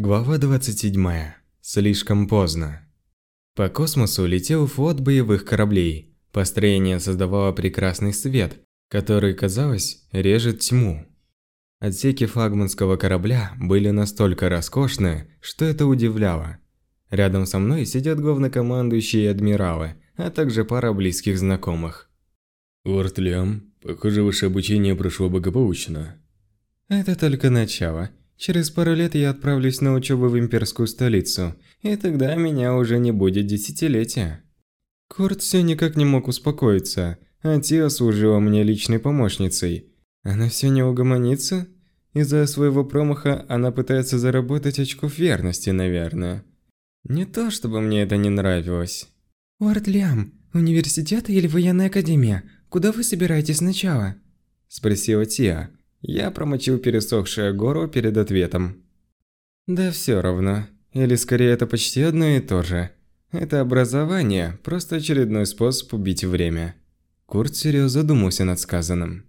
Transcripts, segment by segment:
Глава 27. Слишком поздно. По космосу летел флот боевых кораблей. Построение создавало прекрасный свет, который, казалось, режет тьму. Отсеки флагманского корабля были настолько роскошны, что это удивляло. Рядом со мной сидят главнокомандующие и адмиралы, а также пара близких знакомых. Лорд Лиам, похоже, ваше обучение прошло благополучно. Это только начало. Через пару лет я отправлюсь на учебу в имперскую столицу, и тогда меня уже не будет десятилетия. Курт все никак не мог успокоиться, а Тиа служила мне личной помощницей. Она все не угомонится? Из-за своего промаха она пытается заработать очков верности, наверное. Не то, чтобы мне это не нравилось. «Лорд Лиам, университет или военная академия? Куда вы собираетесь сначала?» Спросила Тиа. Я промочил пересохшее горло перед ответом. Да все равно. Или скорее это почти одно и то же. Это образование – просто очередной способ убить время. Курт серьезно задумался над сказанным.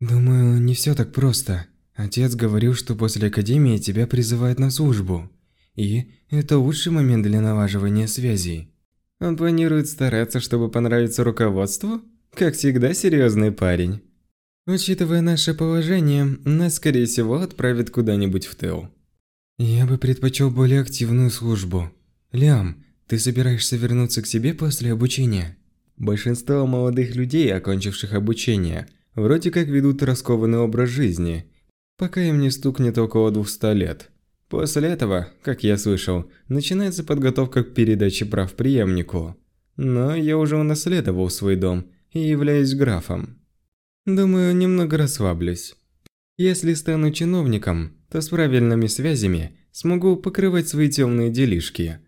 «Думаю, не все так просто. Отец говорил, что после академии тебя призывают на службу. И это лучший момент для налаживания связей». Он планирует стараться, чтобы понравиться руководству? Как всегда, серьезный парень. Учитывая наше положение, нас, скорее всего, отправят куда-нибудь в тыл. Я бы предпочел более активную службу. Лям, ты собираешься вернуться к себе после обучения? Большинство молодых людей, окончивших обучение, вроде как ведут раскованный образ жизни, пока им не стукнет около 200 лет. После этого, как я слышал, начинается подготовка к передаче прав преемнику. Но я уже унаследовал свой дом и являюсь графом. Думаю, немного расслаблюсь. Если стану чиновником, то с правильными связями смогу покрывать свои темные делишки.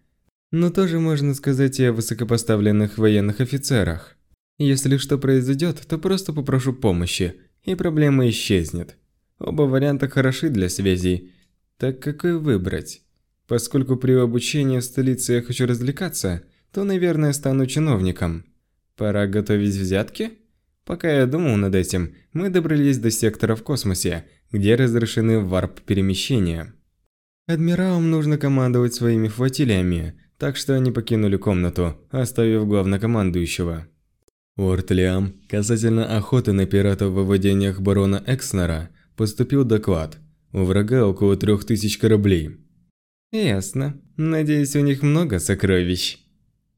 Но тоже можно сказать и о высокопоставленных военных офицерах. Если что произойдет, то просто попрошу помощи, и проблема исчезнет. Оба варианта хороши для связей, так какой выбрать? Поскольку при обучении в столице я хочу развлекаться, то, наверное, стану чиновником. Пора готовить взятки? Пока я думал над этим, мы добрались до сектора в космосе, где разрешены варп-перемещения. Адмиралам нужно командовать своими флотилиями, так что они покинули комнату, оставив главнокомандующего. Уорд Лиам, касательно охоты на пиратов в владениях барона Экснера, поступил доклад. У врага около трех тысяч кораблей. Ясно. Надеюсь, у них много сокровищ.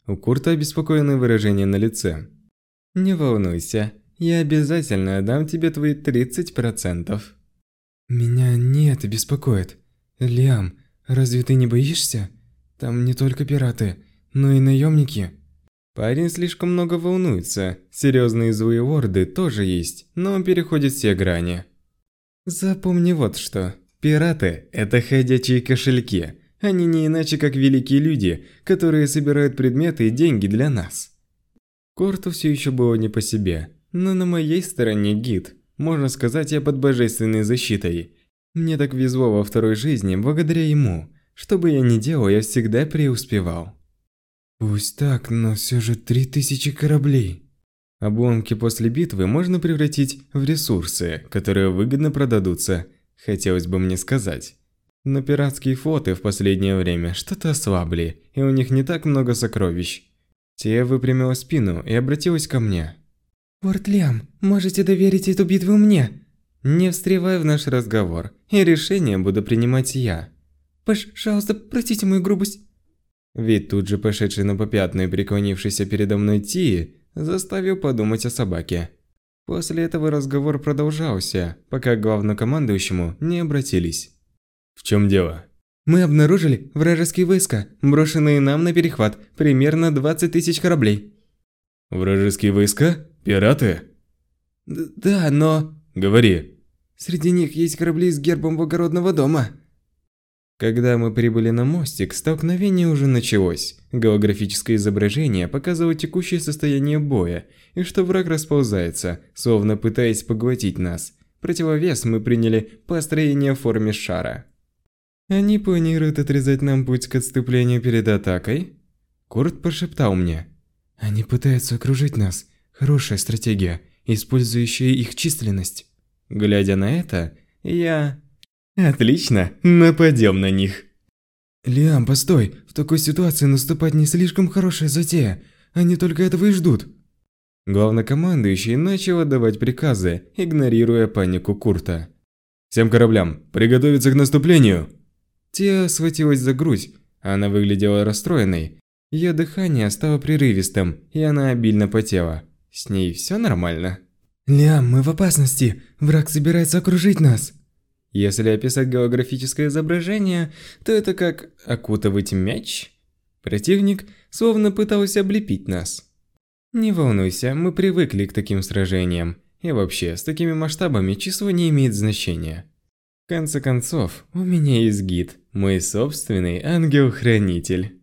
У Курта обеспокоенное выражение на лице. Не волнуйся, я обязательно отдам тебе твои 30%. Меня не это беспокоит. Лиам, разве ты не боишься? Там не только пираты, но и наемники. Парень слишком много волнуется. Серьезные злые орды тоже есть, но он переходит все грани. Запомни вот что. Пираты – это ходячие кошельки. Они не иначе, как великие люди, которые собирают предметы и деньги для нас. Корту все еще было не по себе, но на моей стороне гид. Можно сказать, я под божественной защитой. Мне так везло во второй жизни благодаря ему. Что бы я ни делал, я всегда преуспевал. Пусть так, но все же три тысячи кораблей. Обломки после битвы можно превратить в ресурсы, которые выгодно продадутся, хотелось бы мне сказать. Но пиратские флоты в последнее время что-то ослабли, и у них не так много сокровищ. Те выпрямила спину и обратилась ко мне. «Лорд Лиам, можете доверить эту битву мне?» «Не встревай в наш разговор, и решение буду принимать я». «Пожалуйста, простите мою грубость». Вид тут же пошедший на попятную и преклонившийся передо мной Тии заставил подумать о собаке. После этого разговор продолжался, пока к главнокомандующему не обратились. «В чем дело?» Мы обнаружили вражеские войска, брошенные нам на перехват, примерно 20 тысяч кораблей. Вражеские войска? Пираты? Д да, но... Говори. Среди них есть корабли с гербом благородного дома. Когда мы прибыли на мостик, столкновение уже началось. Голографическое изображение показывало текущее состояние боя, и что враг расползается, словно пытаясь поглотить нас. Противовес мы приняли построение в форме шара. Они планируют отрезать нам путь к отступлению перед атакой? Курт прошептал мне. Они пытаются окружить нас. Хорошая стратегия, использующая их численность. Глядя на это, я... Отлично, нападем на них. Лиам, постой! В такой ситуации наступать не слишком хорошая затея. Они только этого и ждут. Главнокомандующий начал отдавать приказы, игнорируя панику Курта. «Всем кораблям, приготовиться к наступлению!» Тия схватилась за грудь, она выглядела расстроенной. Ее дыхание стало прерывистым, и она обильно потела. С ней все нормально? «Лиам, мы в опасности! Враг собирается окружить нас!» Если описать голографическое изображение, то это как окутывать мяч. Противник словно пытался облепить нас. Не волнуйся, мы привыкли к таким сражениям. И вообще, с такими масштабами число не имеет значения. В конце концов, у меня есть гид, мой собственный ангел-хранитель.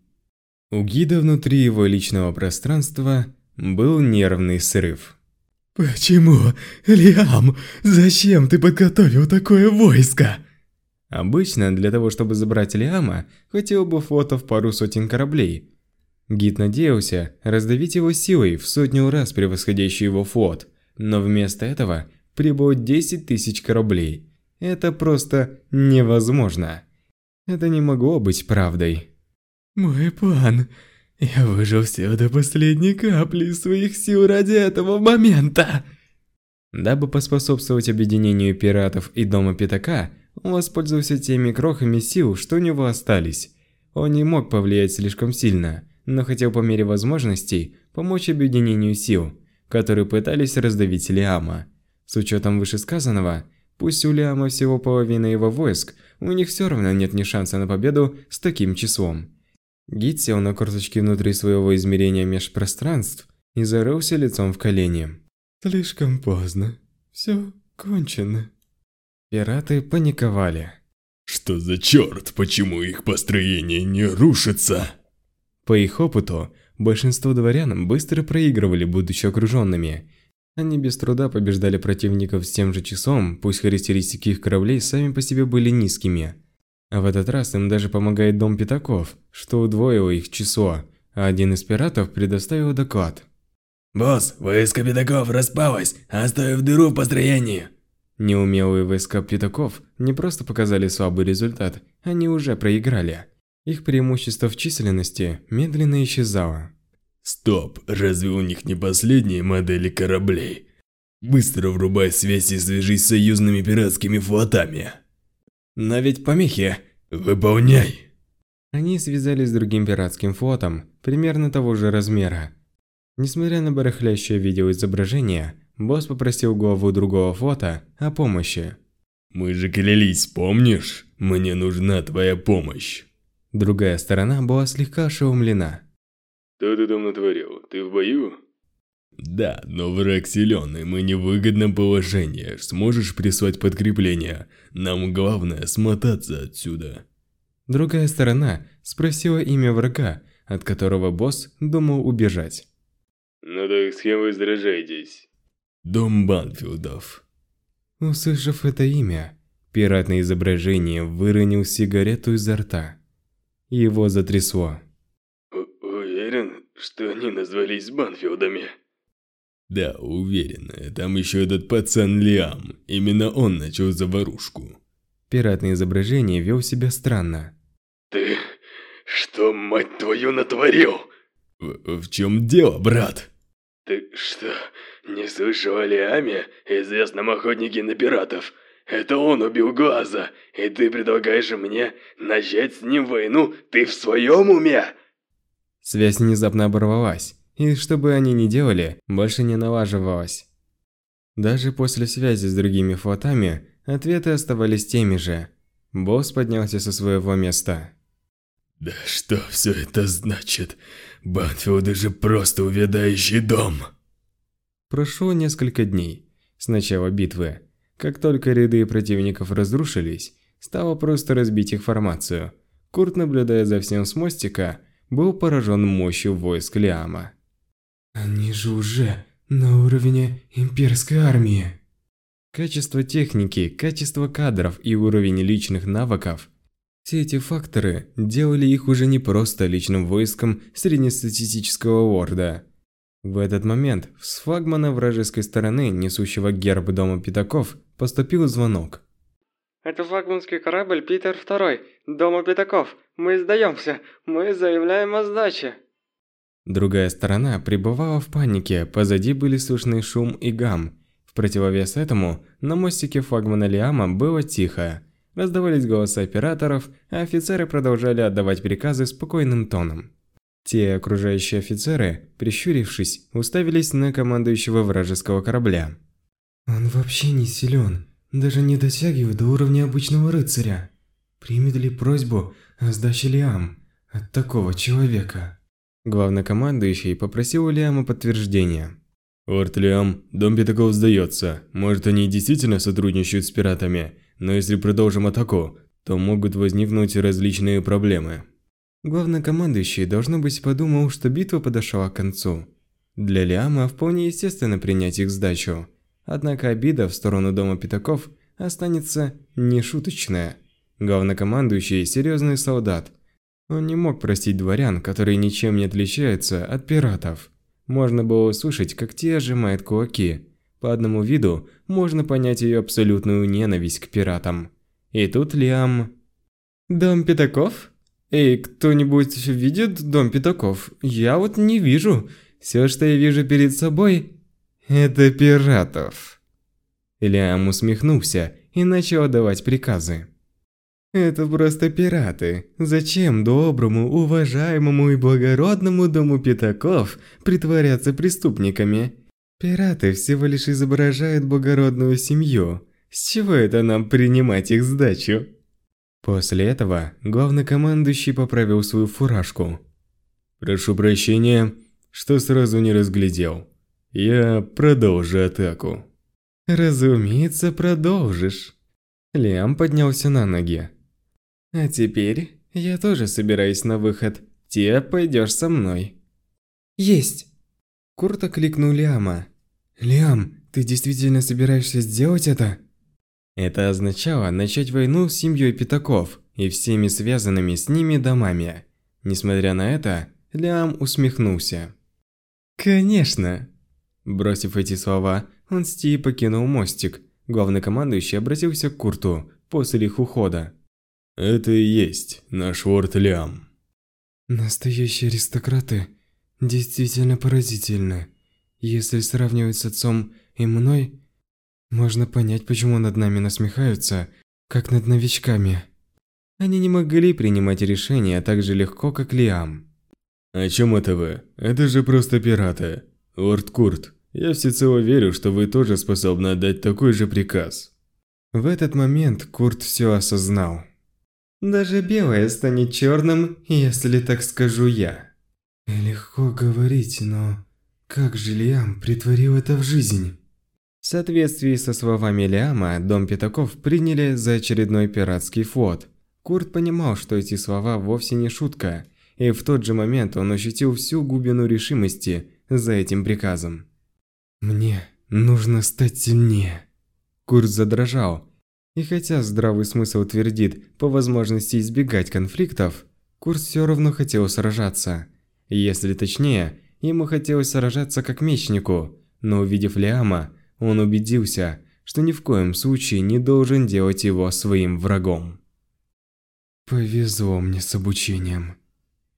У гида внутри его личного пространства был нервный срыв. «Почему? Лиам, зачем ты подготовил такое войско?» Обычно для того, чтобы забрать Лиама, хватило бы флота в пару сотен кораблей. Гид надеялся раздавить его силой в сотню раз превосходящий его флот, но вместо этого прибыло 10 тысяч кораблей. Это просто невозможно. Это не могло быть правдой. «Мой план. Я выжил все до последней капли своих сил ради этого момента!» Дабы поспособствовать объединению пиратов и Дома Пятака, он воспользовался теми крохами сил, что у него остались. Он не мог повлиять слишком сильно, но хотел по мере возможностей помочь объединению сил, которые пытались раздавить Лиама. С учетом вышесказанного, пусть у Лиама всего половина его войск, у них все равно нет ни шанса на победу с таким числом. Гид сел на корточки внутри своего измерения межпространств и зарылся лицом в колени. Слишком поздно. Все кончено. Пираты паниковали. Что за черт? Почему их построение не рушится? По их опыту, большинство дворян быстро проигрывали, будучи окруженными. Они без труда побеждали противников с тем же часом, пусть характеристики их кораблей сами по себе были низкими. А в этот раз им даже помогает Дом Пятаков, что удвоило их число, а один из пиратов предоставил доклад. «Босс, войска Пятаков распалось, оставив дыру в построении!» Неумелые войска Пятаков не просто показали слабый результат, они уже проиграли. Их преимущество в численности медленно исчезало. Стоп, разве у них не последние модели кораблей? Быстро врубай связь и свяжись с союзными пиратскими флотами. Но ведь помехи. Выполняй. Они связались с другим пиратским флотом, примерно того же размера. Несмотря на барахлящее видеоизображение, босс попросил главу другого флота о помощи. Мы же клялись, помнишь? Мне нужна твоя помощь. Другая сторона была слегка ошеломлена. Что ты там натворил? Ты в бою? Да, но враг силен, и мы не в выгодном положении. Сможешь прислать подкрепление? Нам главное смотаться отсюда. Другая сторона спросила имя врага, от которого босс думал убежать. Ну так с кем вы сражаетесь? Дом Банфилдов. Услышав это имя, пират на изображении выронил сигарету изо рта. Его затрясло. Что они назвались Банфилдами? Да, уверен. Там еще этот пацан Лиам. Именно он начал заварушку. Пират на изображении вел себя странно. Ты что, мать твою, натворил? В, в чем дело, брат? Ты что, не слышал о Лиаме, известном охотнике на пиратов? Это он убил Глаза, и ты предлагаешь мне начать с ним войну? Ты в своем уме? Связь внезапно оборвалась, и что бы они ни делали, больше не налаживалась. Даже после связи с другими флотами, ответы оставались теми же. Босс поднялся со своего места. Да что все это значит? Банфилды же просто увядающий дом. Прошло несколько дней с начала битвы. Как только ряды противников разрушились, стало просто разбить их формацию. Курт, наблюдая за всем с мостика, был поражен мощью войск Лиама. Они же уже на уровне имперской армии. Качество техники, качество кадров и уровень личных навыков – все эти факторы делали их уже не просто личным войском среднестатистического лорда. В этот момент с флагмана вражеской стороны, несущего герб Дома Пятаков, поступил звонок. Это флагманский корабль Питер Второй, Дома Пятаков. Мы сдаемся. Мы заявляем о сдаче. Другая сторона пребывала в панике, позади были слышны шум и гам. В противовес этому, на мостике флагмана Лиама было тихо. Раздавались голоса операторов, а офицеры продолжали отдавать приказы спокойным тоном. Те окружающие офицеры, прищурившись, уставились на командующего вражеского корабля. «Он вообще не силен, даже не дотягивает до уровня обычного рыцаря. Примет ли просьбу о сдаче Лиам от такого человека?» Главнокомандующий попросил у Лиама подтверждения. «Орт Лиам, Дом Пятаков сдается. Может, они действительно сотрудничают с пиратами, но если продолжим атаку, то могут возникнуть различные проблемы». Главнокомандующий, должно быть, подумал, что битва подошла к концу. Для Лиама вполне естественно принять их сдачу. Однако обида в сторону Дома Пятаков останется нешуточная. Главнокомандующий – серьезный солдат. Он не мог простить дворян, которые ничем не отличаются от пиратов. Можно было услышать, как те сжимают кулаки. По одному виду можно понять ее абсолютную ненависть к пиратам. И тут Лиам... «Дом Пятаков?» Эй, кто-нибудь видит дом пятаков? Я вот не вижу. Все, что я вижу перед собой, это пиратов. Лиам усмехнулся и начал отдавать приказы. Это просто пираты. Зачем доброму, уважаемому и благородному дому пятаков притворяться преступниками? Пираты всего лишь изображают благородную семью. С чего это нам принимать их сдачу? После этого главнокомандующий поправил свою фуражку. «Прошу прощения, что сразу не разглядел. Я продолжу атаку». «Разумеется, продолжишь». Лиам поднялся на ноги. «А теперь я тоже собираюсь на выход. Те пойдешь со мной». «Есть!» Курт окликнул Лиама. «Лиам, ты действительно собираешься сделать это?» Это означало начать войну с семьей Пятаков и всеми связанными с ними домами. Несмотря на это, Лиам усмехнулся. «Конечно!» Бросив эти слова, он с Ти покинул мостик. Главный командующий обратился к Курту после их ухода. «Это и есть наш лорд Лиам». «Настоящие аристократы действительно поразительны. Если сравнивать с отцом и мной, можно понять, почему над нами насмехаются, как над новичками. Они не могли принимать решения так же легко, как Лиам. «О чем это вы? Это же просто пираты. Лорд Курт, я всецело верю, что вы тоже способны отдать такой же приказ». В этот момент Курт все осознал. «Даже белое станет черным, если так скажу я». Легко говорить, но как же Лиам притворил это в жизнь? В соответствии со словами Лиама, Дом Пятаков приняли за очередной пиратский флот. Курт понимал, что эти слова вовсе не шутка, и в тот же момент он ощутил всю глубину решимости за этим приказом. «Мне нужно стать сильнее». Курт задрожал, и хотя здравый смысл твердит по возможности избегать конфликтов, Курт все равно хотел сражаться. Если точнее, ему хотелось сражаться как мечнику, но увидев Лиама, он убедился, что ни в коем случае не должен делать его своим врагом. Повезло мне с обучением.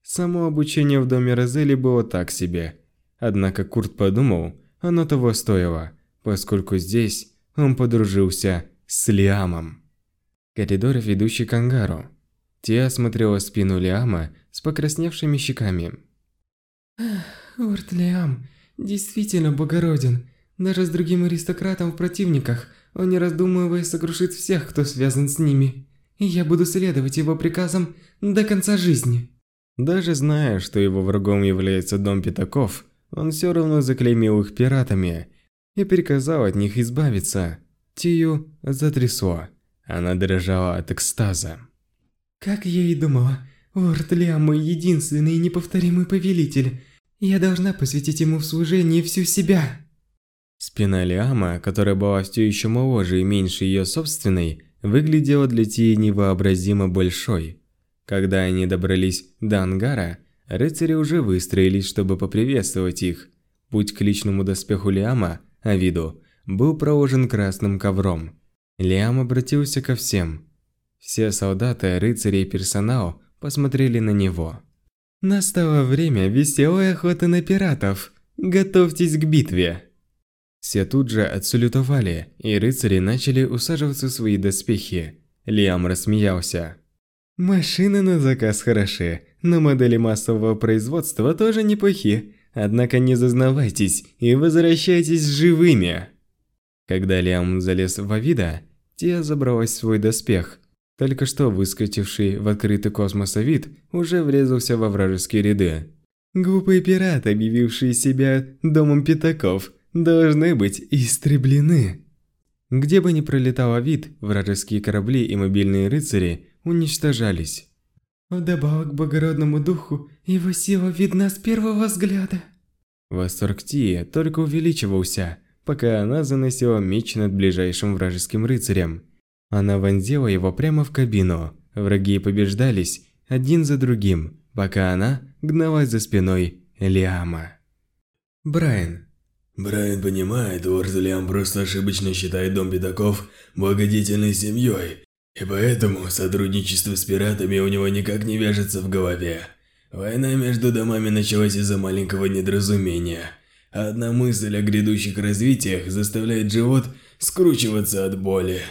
Само обучение в доме Розели было так себе. Однако Курт подумал, оно того стоило, поскольку здесь он подружился с Лиамом. Коридор, ведущий к ангару. Тия осмотрела спину Лиама с покрасневшими щеками. «Лорд Лиам действительно богороден. Даже с другим аристократом в противниках, он не раздумывая сокрушит всех, кто связан с ними. И я буду следовать его приказам до конца жизни. Даже зная, что его врагом является Дом Пятаков, он все равно заклеймил их пиратами и приказал от них избавиться. Тию затрясло. Она дрожала от экстаза. Как я и думала, Лорд Лиам мой единственный и неповторимый повелитель. Я должна посвятить ему в служении всю себя. Спина Лиама, которая была все еще моложе и меньше ее собственной, выглядела для Тии невообразимо большой. Когда они добрались до ангара, рыцари уже выстроились, чтобы поприветствовать их. Путь к личному доспеху Лиама, а виду, был проложен красным ковром. Лиам обратился ко всем. Все солдаты, рыцари и персонал посмотрели на него. Настало время веселой охоты на пиратов. Готовьтесь к битве. Все тут же отсалютовали, и рыцари начали усаживаться в свои доспехи. Лиам рассмеялся. Машины на заказ хороши, но модели массового производства тоже неплохи. Однако не зазнавайтесь и возвращайтесь живыми. Когда Лиам залез в Авида, Тия забралась в свой доспех. Только что выскочивший в открытый космос Авид уже врезался во вражеские ряды. Глупые пираты, объявившие себя домом пятаков, должны быть истреблены. Где бы ни пролетал Авид, вражеские корабли и мобильные рыцари уничтожались. Вдобавок к благородному духу, его сила видна с первого взгляда. Восторг Тии только увеличивался, пока она заносила меч над ближайшим вражеским рыцарем. Она вонзила его прямо в кабину. Враги побеждались один за другим, пока она гналась за спиной Лиама. Брайан. Брайан понимает, Уорд Лиам просто ошибочно считает Дом Пятаков благодетельной семьей, и поэтому сотрудничество с пиратами у него никак не вяжется в голове. Война между домами началась из-за маленького недоразумения. Одна мысль о грядущих развитиях заставляет живот скручиваться от боли.